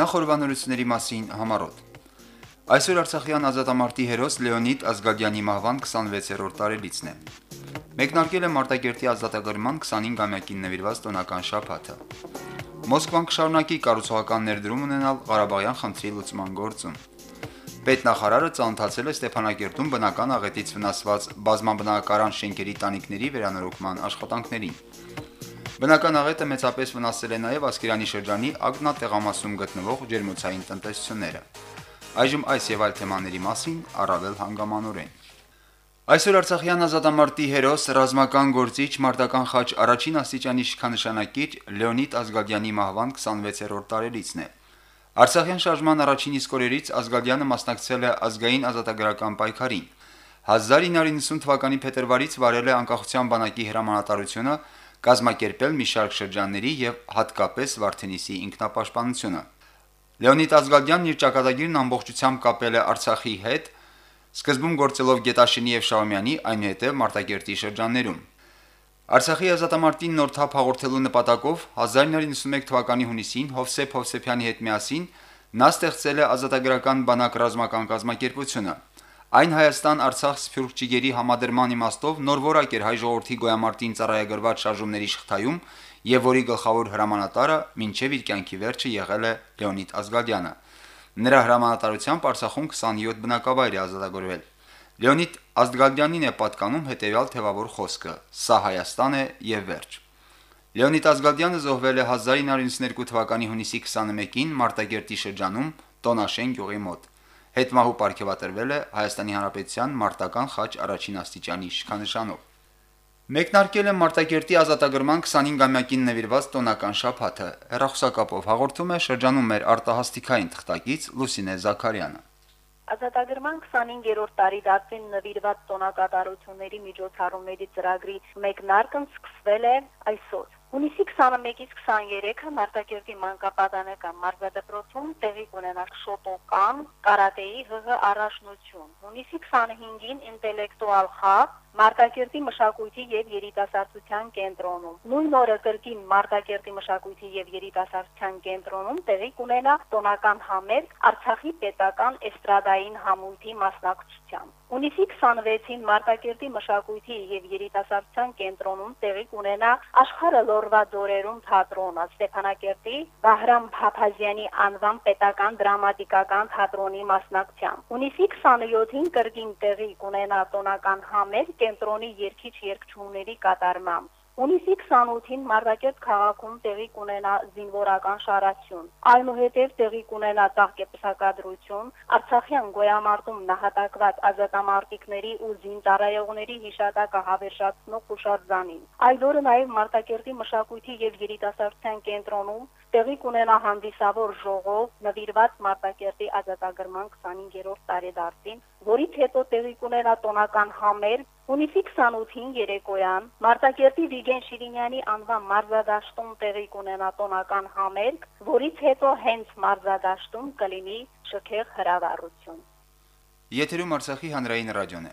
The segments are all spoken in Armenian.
Նախորbanությունների մասին համարոտ։ Այսօր Արցախյան ազատամարտի հերոս Լեոնիդ Ազգադյանի մահվան 26-րդ տարելիցն է։ Մեկնարկել է Մարտակերտի ազատագրման 25-ամյակին նվիրված տոնական շաբաթը։ Մոսկվան կշարունակի կառուցողական ներդրում ունենալ Ղարաբաղյան խնդրի լուծման գործում։ Պետնախարարը ծանոթացել է Ստեփանակերտում բնական աղետից վնասված բազմաբնակարան շենքերի տանիքների վերանորոգման աշխատանքներին։ Բնական աղետը մեծապես վնասել է նաև Ասկերանի շրջանի Ագնա տեղամասում գտնվող ջերմոցային տնտեսությունները։ Այժմ այս եւ այլ թեմաների մասին առավել հանգամանորեն։ Այսօր Արցախյան ազատամարտի հերոս ռազմական գործիչ մարտական խաչ առաջին աստիճանի շքանշանակիչ Լեոնիդ Ազգադյանի մահվան 26-րդ տարելիցն է։ Արցախյան շարժման առաջին իսկ օրերից Ազգադյանը մասնակցել է ազգային ազատագրական պայքարին։ 1990 թվականի փետրվարից վարել է անկախության բանակի հրամանատարությունը կազմակերպել մի շարք շրջանների եւ հատկապես Վարդենիսի ինքնապաշտպանությունը։ Լեոնիդ Ազգալյանն իր ճակատագիրն ամբողջությամբ կապել է Արցախի հետ, սկզբում գործելով Գետաշինի եւ Շահումյանի, այնուհետեւ Մարտակերտի շրջաններում։ Արցախի ազատամարտին նոր թափ հաղորդելու նպատակով 1991 թվականի հունիսին Հովսեփ Հովսեփյանի հետ միասին նա ստեղծել է ազատագրական բանակ ռազմական կազմակերպությունը։ Այն Հայաստան-Արցախ սփյուռք ճիգերի համադրման իմաստով նոր որակ էր հայ ժողովրդի գոյամարտին ծառայագրված շարժումների շղթայում եւ որի գլխավոր հրամանատարը մինչեւ իր կյանքի վերջը եղել է Լեոնիդ Ազգադյանը։ Նրա հրամանատարությամբ Արցախում 27 բնակավայր է ազատագրվել։ Լեոնիդ Ազգադյանին է պատկանում հետեւյալ թևավոր խոսքը. «Սա Հայաստան է եւ վերջ»։ Լեոնիդ Ազգադյանը զոհվել է 1992 թվականի հունիսի 21-ին Մարտակերտի շրջանում Տոնաշեն գյուղի մոտ հետմահու ապարգևատրվել է Հայաստանի Հանրապետության մարտական խաչ առաջին աստիճանի շքանշանով։ Մեկնարկել է Մարտակերտի ազատագրման 25-ամյակին նվիրված տոնական շաբաթը։ Հերախոսակապով հաղորդում է շրջանում մեր արտահասթիկային թղթակից Լուսինե Զաքարյանը։ Ազատագրման 25-րդ տարի դարձին նվիրված տոնակատարությունների միջոցառումների ծրագրի մեկնարկն սկսվել է այսօր։ Հունիսի 21-ից 23-ը Մարտակերտի մանկապատանեկան մարզադպրոցում տեղի կունենա շոտոկան կարատեի ՀՀ առաջնություն։ Հունիսի 25-ին ինտելեկտուալ խաղ Մարտակերտի մշակույթի եւ երիտասարդության կենտրոնում։ Նույն օրը կրկին Մարտակերտի մշակույթի եւ երիտասարդության կենտրոնում տեղի կունենա տոնական համերգ Արցախի պետական էստրադային համույթի մասնակցությամբ։ Ունիսի 26-ին Մարտակերտի մշակույթի եւ երիտասարդության կենտրոնում տեղի կունենա աշխարհը լորվա ձորերում թատրոնը Ստեփանակերտի Վահրամ Փափազյանի անվան պետական դրամատիկական թատրոնի մասնակցությամբ։ Ունիսի 27-ին կրկին տեղի կունենա տոնական համերգ կենտրոնի երկիչ երկչումների կատարմամբ։ Ունիսի 28-ին Մարտակերտ քաղաքում տեղի կունենա զինվորական շարացյուն։ Այնուհետև տեղի կունենա ծաղկեպսակադրություն Արցախյան գոյամարտում նահատակված ազատամարտիկների ու զինծառայողների հիշատակը հավերժացնող հուշարձանին։ Այդ օրը նաև Մարտակերտի մշակույթի եւ երիտասարդության կենտրոնում տեղի կունենա հանդիսավոր ժողով նվիրված Մարտակերտի ազատագրման 25-րդ տարեդարձին, որից հետո տեղի կունենա տոնական համերգ Հունիսի 28-ին երեկոյան Մարտակերտի Վիգեն Շիրինյանի անվան մարզադաշտում տեղի կունենա տոնական համերգ, որից հետո հենց մարզադաշտում կլինի շքեղ հրավառություն։ Եթերում Արցախի հանրային ռադիոն է։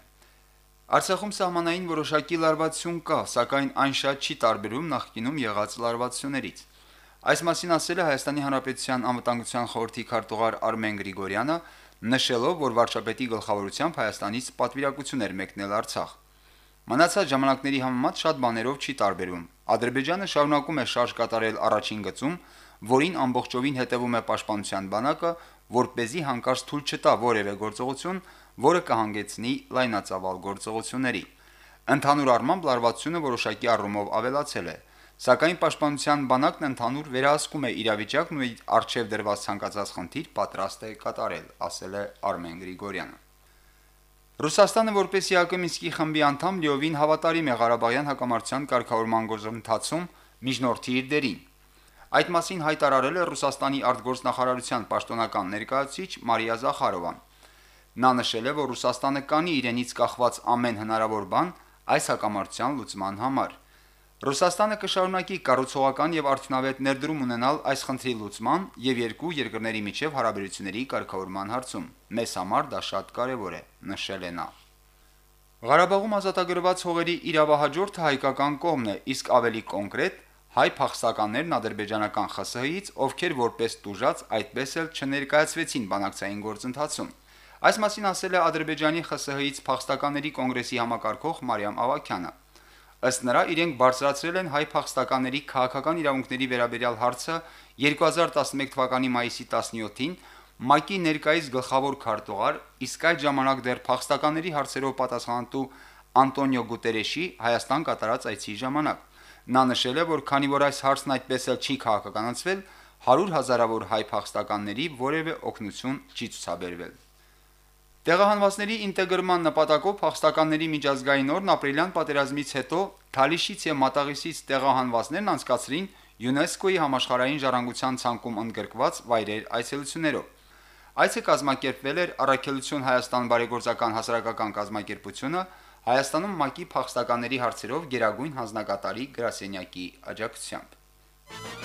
Արցախում սահմանային որոշակի լարվածություն կա, սակայն այն շատ չի տարբերում նախկինում եղած լարվածություններից։ Այս մասին ասել է Հայաստանի Հանրապետության անվտանգության խորհրդի քարտուղար Արմեն Գրիգորյանը, նշելով, որ վարչապետի գլխավորությամբ Հայաստանից պատվիրակություն էր մեկնել Արցախ։ Մնացած ժամանակների համեմատ շատ բաներով չի տարբերում։ Ադրբեջանը շարունակում է շարժ կատարել առաջին գծում, որին ամբողջովին հետևում է պաշտպանության բանակը, որ เป զի հանկարծ թույլ չտա որևէ գործողություն, որը կհանգեցնի լայնածավալ գործողությունների։ Ընդհանուր առմամբ լարվածությունը որոշակի առումով ավելացել է, Սակայն պաշտպանության բանակն ընդհանուր վերահսկում է իրավիճակն ու արժև դրված ցանկացած խնդիր պատրաստ է կատարել, ասել է Արմեն Գրիգորյանը։ Ռուսաստանը որպես ԵԱԿ Մինսկի խմբի անդամ լիովին հավատարիմ է Ղարաբաղյան հակամարտության կարգավորման գործընթացում միջնորդի իր դերին։ Այդ մասին հայտարարել է Ռուսաստանի արտգործնախարարության պաշտոնական ներկայացուցիչ Մարիա Զախարովան։ Նա նշել է, որ Ռուսաստանը կանի իրենից կախված ամեն հնարավոր բան այս հակամարտության լուծման համար։ Ռուսաստանը կշարունակի կառուցողական եւ արդյունավետ ներդրում ունենալ այս խնդրի լուծման եւ երկու երկրների միջև հարաբերությունների կարգավորման հարցում։ Մեզ համար դա շատ կարեւոր է, նշել է նա։ Ղարաբաղում ազատագրված հողերի իրավահաջորդը հայկական կողմն է, իսկ ավելի կոնկրետ հայ փախստականներն ադրբեջանական ԽՍՀ-ից, ովքեր որպես տուժած այդպես էլ չներկայացվեցին բանակցային գործընթացում։ Այս մասին ասել է Ադրբեջանի ԽՍՀ-ից փախստականների կոնգրեսի համակարգող Մարիամ Ավակյանը։ Ըստ նրա, իրենք բարձրացրել են հայ փախստականների քաղաքական իրավունքների վերաբերյալ հարցը 2011 թվականի մայիսի 17-ին ՄԱԿ-ի ներկայիս գլխավոր քարտուղար, իսկ այդ ժամանակ դեռ փախստականների հարցերով պատասխանատու Անտոնիո Գուտերեշի Հայաստան կատարած այցի ժամանակ։ Նա նշել է, որ քանի որ այս հարցն այդպես էլ չի քաղաքականացվել, 100 հազարավոր հայ փախստականների որևէ օգնություն չի ցուցաբերվել։ Տեղահանվածների ինտեգրման նպատակով փախստականների միջազգային օրն ապրիլյան պատերազմից հետո Թալիշից եւ Մատաղիսից տեղահանվածներն անցկացրին ՅՈՒՆԵՍԿՕ-ի համաշխարհային ժառանգության ցանկում ընդգրկված վայրեր այցելություններով։ Այցը կազմակերպվել էր Առաքելություն Հայաստան բարեգործական հասարակական կազմակերպությունը Հայաստանում ՄԱԿ-ի փախստականների հարցերով Գերագույն հանձնակատարի գրասենյակի աջակցությամբ։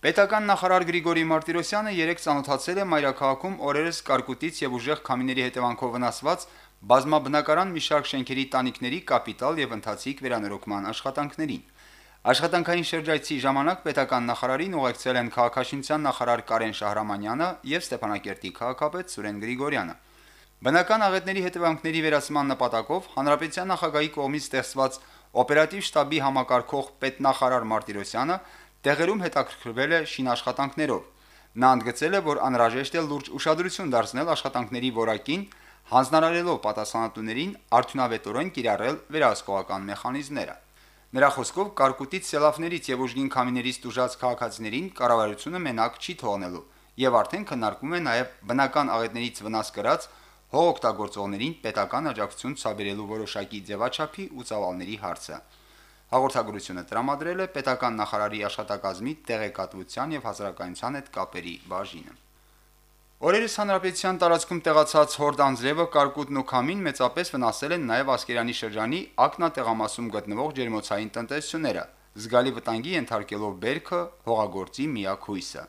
Պետական նախարար Գրիգորի Մարտիրոսյանը երեք ցանոթացել է Մայրաքաղաքում օրերս կարկուտից եւ ուժեղ քամիների հետևանքով վնասված բազմաբնակարան մի շարք շենքերի տանիքների կապիտալ եւ ընթացիկ վերանորոգման աշխատանքներին։ Աշխատանքային շրջայցի ժամանակ պետական նախարարին ուղեկցել են քաղաքաշինության նախարար Կարեն Շահրամանյանը եւ Ստեփանակերտի քաղաքապետ Սուրեն Գրիգորյանը։ Բնական աղետների հետևանքների վերացման նպատակով հանրապետության նախագահի կողմից ստեղծված օպերատիվ շտաբի համակարգող պետնախարար Մարտիրոսյանը տեղերում հետաքրքրվել է շինաշխատանքներով։ Նա ընդգծել է, որ անհրաժեշտ է լուրջ ուշադրություն դարձնել աշխատանքների որակին, հանձնարարելով պատասխանատուներին արդյունավետորեն կիրառել վերահսկողական մեխանիզմները։ Նրա խոսքով կարկուտից սելավներից եւ ուժգին քամիներից դժուժած քաղաքացիներին կառավարությունը մենակ չի թողնելու եւ արդեն քննարկում է նաեւ բնական աղետներից վնաս կրած հող օգտագործողներին պետական աջակցություն ցուցաբերելու որոշակի ձևաչափի ու ծավալների հարցը։ Հաղորդագրությունը տրամադրել է պետական նախարարի աշխատակազմի տեղեկատվության եւ հասարակայնության հետ կապերի բաժինը։ Օրերս հանրապետության տարածքում տեղացած հորդ անձրևը կարկուտն ու քամին մեծապես վնասել են նաև Ասկերանի շրջանի ակնատեղամասում գտնվող ջերմոցային տնտեսությունները, զգալի վտանգի ենթարկելով բերքը հողագործի միակ հույսը։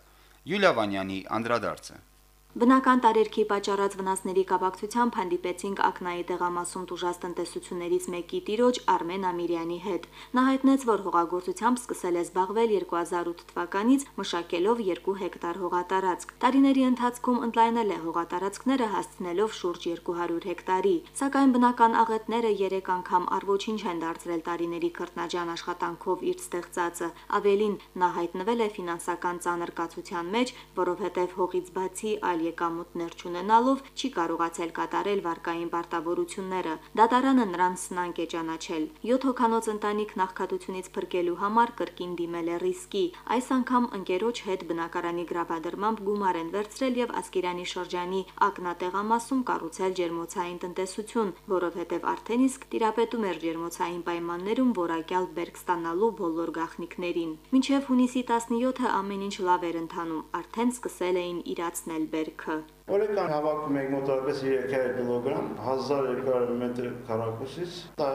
Յուլիա Վանյանի անդրադարձը Բնական տարերքի պատճառած վնասների կապակցությամբ հանդիպեցինք Ակնայի տեղամասում տուժած տնտեսություններից մեկի տիրոջ Արմեն Ամիրյանի հետ։ Նա հայտնեց, որ հողագործությամբ սկսել է զբաղվել 2008 թվականից, մշակելով 2 հեկտար հողատարածք։ Տարիների ընթացքում ընդլայնել է հողատարածքները հասցնելով շուրջ 200 հեկտարի, սակայն բնական աղետները 3 անգամ առոչինչ են դարձրել տարիների քրտնաջան աշխատանքով իր ստեղծածը։ Ավելին, նա հայտնվել է ֆինանսական ծանր կացության մեջ, որովհետև հողից բացի այլ այլ եկամուտներ չունենալով չի կարողացել կատարել վարկային պարտավորությունները։ Դատարանը նրան սնանկ է ճանաչել։ 7 հոգանոց ընտանիք նախքատությունից փրկելու համար կրկին դիմել է ռիսկի։ Այս անգամ ընկերոջ հետ բնակարանի գրավադրմամբ գումար են վերցրել եւ Ասկերանի շրջանի ակնատեղամասում կառուցել ջերմոցային տնտեսություն, որովհետեւ արդեն իսկ տիրապետում էր ջերմոցային պայմաններում որակյալ բերք ստանալու բոլոր գաղտնիքներին։ Մինչև հունիսի 17-ը ամեն ինչ լավ էր ընթանում, արդեն սկսել էին իրացնել բերք ներքը։ Օրական հավաքում ենք մոտավորապես 3000 կիլոգրամ 1200 մետր քառակուսից, դա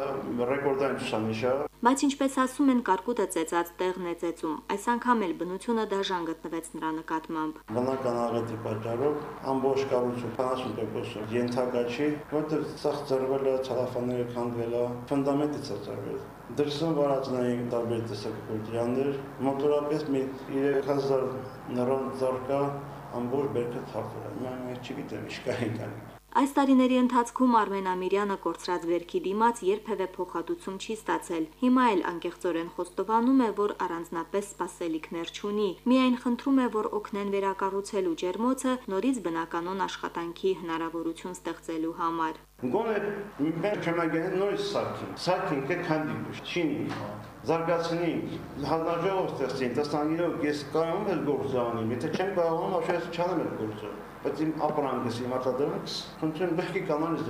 ռեկորդային ցուցանիշ է։ Բայց ինչպես ասում են, կարկուտը ծեծած տեղն է ծեծում։ Այս անգամ էլ բնությունը դաժան գտնվեց նրա նկատմամբ։ Բնական աղետի պատճառով ամբողջ կառույցը 50% ենթակա չի, որտեղ սախ ծրվել է, ցալաֆանները քանդվել է, ֆունդամենտը ծրվել։ Դրսում վարածնային տարբեր տեսակ կուլտուրաներ, մոտորապես մի 3000 նռան ծառկա ամբողջ բերքը ցածր է։ Մենք մենք չգիտեմ ինչ կա այնտեղ։ Այս տարիների ընթացքում Արմեն Ամիրյանը կորցրած վերքի դիմաց երբևէ փոխհատուցում չի ստացել։ Հիմա էլ անկեղծորեն խոստովանում է, որ առանձնապես սпасելիքներ չունի։ Միայն խնդրում է, որ օգնեն վերակառուցելու ջերմոցը նորից բնականոն աշխատանքի հնարավորություն ստեղծելու համար։ Գոնե մեր չմագեն նորից սարքին։ Սարքին կքանդի չինի զարգացնի հանրաժողով ստեղծին, տստանգիրով ես կարող եմ գործ անեմ, եթե չեմ կարողանում, ապշես չանեմ այդ գործը բայց իմ ապրանքս իմ արտադրումս խնդրեմ բերքի կանոնից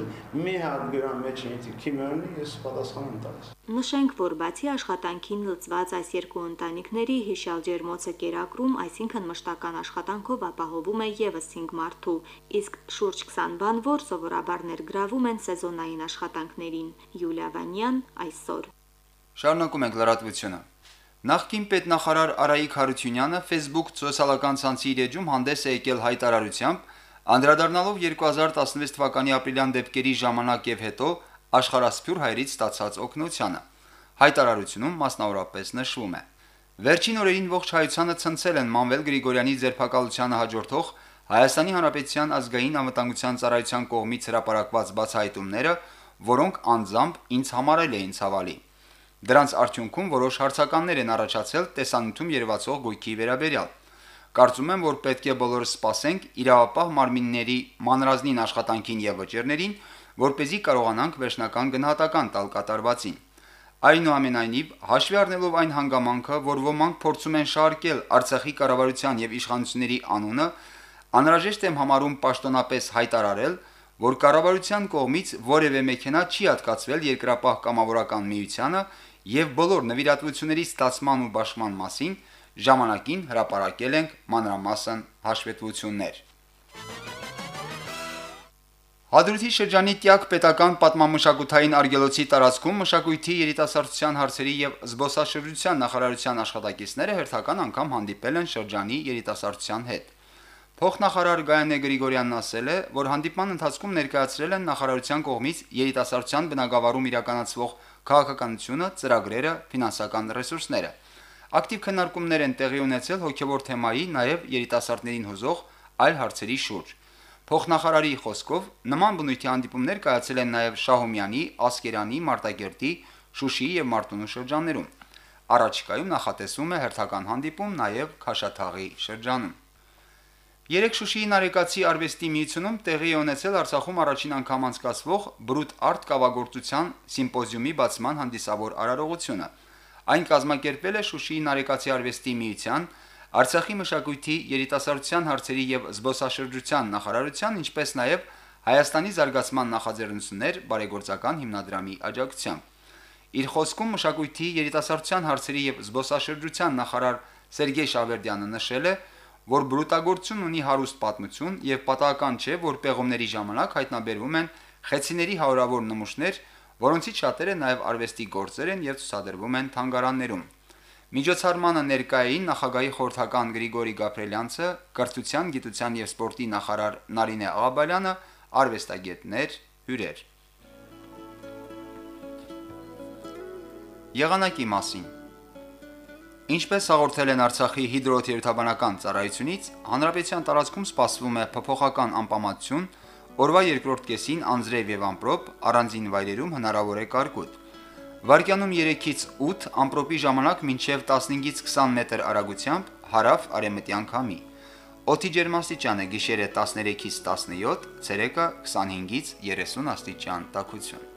մի հատ գրամ մեջ ինձ քիմիոնի ես պատասխան եմ տալիս Նշենք, որ բացի աշխատանքին լծված այս երկու ընտանիքների հիշալ ջերմոցը կերակրում, այսինքն մշտական աշխատանքով ապահովում է եւս 5 մարդու, իսկ շուրջ 20 բանվոր սովորաբար ներգրավում են սեզոնային աշխատանքներին։ Յուլիա Վանյան այսօր։ Շարունակում ենք լրատվությունը։ Նախկին պետնախարար Արայիկ Հարությունյանը Facebook սոցիալական ցանցի իր էջում հանդես է եկել հայտարարությամբ, անդրադառնալով 2016 թվականի ապրիլյան դեպքերի ժամանակ եւ հետո աշխարհասփյուր հայրից ստացած օգնությանը։ Հայտարարությունում մասնավորապես նշվում է. Վերջին օրերին ողջ հայությանը ցնցել են Մանվել Գրիգորյանի ձերբակալությանը հաջորդող Հայաստանի Հանրապետության ազգային անվտանգության ծառայության կողմից հրապարակված բացահայտումները, որոնք անձամբ ինձ համարել էին ցավալի։ Դրանց արդյունքում որոշ հարցականներ են առաջացել տեսանյութում երևացող գույքի վերաբերյալ։ Կարծում եմ, որ պետք է բոլորս սպասենք իրավապահ մարմինների մանրազնին աշխատանքին եւ վճերներին, որ เป զի կարողանանք վերջնական գնահատական տալ կատարվածին։ Այնուամենայնիվ, հաշվի առնելով այն հանգամանքը, որ ոմանք փորձում են շահարկել Արցախի կառավարության եւ իշխանությունների անունը, անհրաժեշտ եմ համարում պաշտոնապես հայտարարել, որ կառավարության կողմից որևէ մեքենա չի հատկացվել երկրապահ կամավորական միությանը եւ բոլոր նվիրատվությունների ստացման ու բաշխման մասին ժամանակին հրապարակել ենք մանրամասն հաշվետվություններ։ Հադրութի շրջանի Տյակ պետական պատմամշակութային արգելոցի տարածքում մշակույթի երիտասարդության հարցերի եւ զբոսաշրջության նախարարության աշխատակիցները հերթական անգամ հանդիպել են շրջանի երիտասարդության հետ։ Փոխնախարար Գայանե Գրիգորյանն ասել է, որ հանդիպման ընթացքում ներկայացրել են նախարարության կողմից երիտասարդության բնագավառում իրականացվող քաղաքականությունը, ծրագրերը, ֆինանսական ռեսուրսները։ Ակտիվ քննարկումներ են տեղի ունեցել հոգևոր թեմայի, նաև երիտասարդներին հուզող այլ հարցերի շուրջ։ Փոխնախարարի խոսքով նման բնույթի հանդիպումներ կայացել են նաև Շահումյանի, Ասկերանի, Մարտակերտի, Շուշիի եւ Մարտունու շրջաններում։ Առաջիկայում նախատեսվում է հերթական հանդիպում նաև Քաշաթաղի շրջանում։ Երեք Շուշիի Նարեկացի արվեստի միությունում տեղի ունեցել Արցախում առաջին անգամ անցկացվող բրուտ արտ կավագործության սիմպոզիումի բացման հանդիսավոր արարողությունը։ Այն կազմակերպվել է Շուշիի Նարեկացի արվեստի միության, Արցախի մշակույթի, երիտասարդության հարցերի եւ զբոսաշրջության նախարարության, ինչպես նաեւ Հայաստանի զարգացման նախաձեռնություններ բարեգործական հիմնադրամի աջակցությամբ։ Իր խոսքում մշակույթի, երիտասարդության հարցերի եւ զբոսաշրջության նախարար Սերգեյ Շավերդյանը նշել է, որ բրուտագործությունն ունի հարուստ պատմություն եւ պատահական չէ, որ պեղումների ժամանակ հայտնաբերվում են խեցիների հարյուրավոր նմուշներ, որոնցից շատերը նաեւ արվեստի գործեր են եւ ցուցադրվում են թանգարաններում։ Միջոցառմանը ներկային նախագահի խորհրդական Գրիգորի Գաբրելյանցը, կրթության, գիտության եւ սպորտի նախարար Նարինե Աղաբալյանը, արվեստագետներ, հյուրեր։ Եղանակի մասին Ինչպես հաղորդել են Արցախի հիդրոթերապևտաբանական ծառայությունից, հանրապետության տարածքում սպասվում է փոփոխական անպամատություն, օրվա երկրորդ կեսին անձրև եւ ամպրոպ, առանձին վայրերում հնարավոր է կարկուտ։ Վարկյանում 3-ից 8 ամպրոպի ժամանակ մինչև 15-ից 20 մետր արագությամբ հարավ արևմտյան քամի։ Օդի ջերմաստիճանը գիշերը 13-ից 17, ցերեկը 25-ից 30 աստիճան տաքություն։